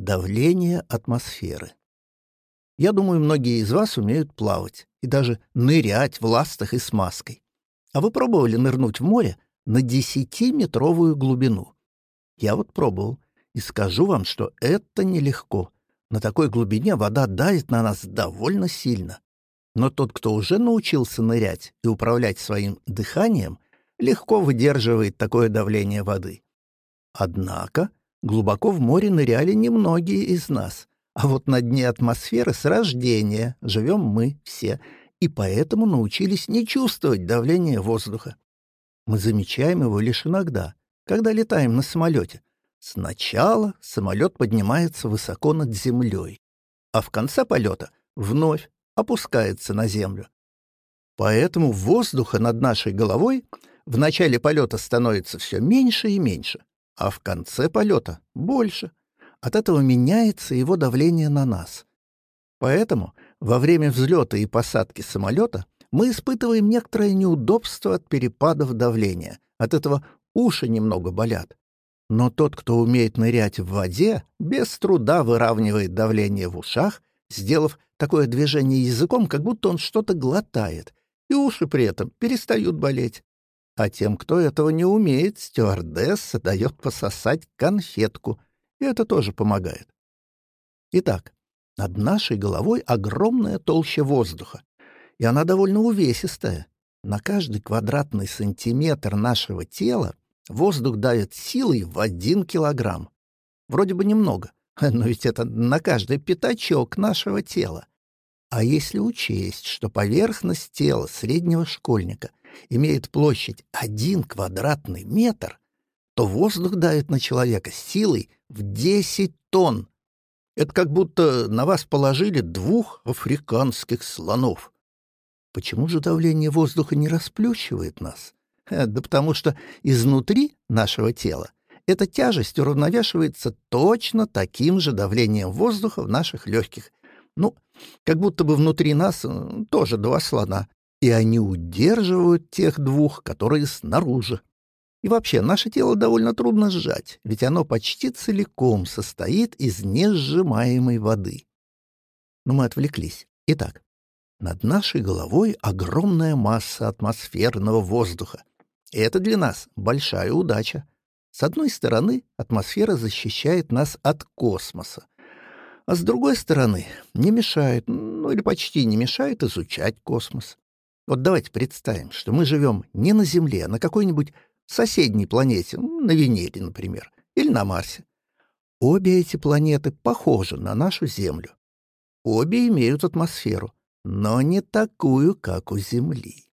Давление атмосферы. Я думаю, многие из вас умеют плавать и даже нырять в ластах и с маской. А вы пробовали нырнуть в море на десятиметровую глубину? Я вот пробовал, и скажу вам, что это нелегко. На такой глубине вода давит на нас довольно сильно. Но тот, кто уже научился нырять и управлять своим дыханием, легко выдерживает такое давление воды. Однако глубоко в море ныряли немногие из нас, а вот на дне атмосферы с рождения живем мы все, и поэтому научились не чувствовать давление воздуха. Мы замечаем его лишь иногда, когда летаем на самолете. Сначала самолет поднимается высоко над землей, а в конце полета вновь опускается на землю. Поэтому воздуха над нашей головой в начале полета становится все меньше и меньше, а в конце полета — больше. От этого меняется его давление на нас. Поэтому во время взлета и посадки самолета мы испытываем некоторое неудобство от перепадов давления. От этого уши немного болят. Но тот, кто умеет нырять в воде, без труда выравнивает давление в ушах, сделав такое движение языком, как будто он что-то глотает, и уши при этом перестают болеть. А тем, кто этого не умеет, стюардесса дает пососать конфетку, и это тоже помогает. Итак, над нашей головой огромная толща воздуха, и она довольно увесистая. На каждый квадратный сантиметр нашего тела воздух давит силой в один килограмм. Вроде бы немного, но ведь это на каждый пятачок нашего тела. А если учесть, что поверхность тела среднего школьника имеет площадь один квадратный метр, то воздух давит на человека силой в 10 тонн. Это как будто на вас положили двух африканских слонов. Почему же давление воздуха не расплющивает нас? Э, да потому что изнутри нашего тела эта тяжесть уравновешивается точно таким же давлением воздуха в наших легких. Ну, как будто бы внутри нас э, тоже два слона, и они удерживают тех двух, которые снаружи. И вообще, наше тело довольно трудно сжать, ведь оно почти целиком состоит из несжимаемой воды. Но мы отвлеклись. Итак, над нашей головой огромная масса атмосферного воздуха. И это для нас большая удача. С одной стороны, атмосфера защищает нас от космоса, а с другой стороны, не мешает, ну или почти не мешает изучать космос. Вот давайте представим, что мы живем не на Земле, а на какой-нибудь соседней планете, на Венере, например, или на Марсе. Обе эти планеты похожи на нашу Землю. Обе имеют атмосферу, но не такую, как у Земли.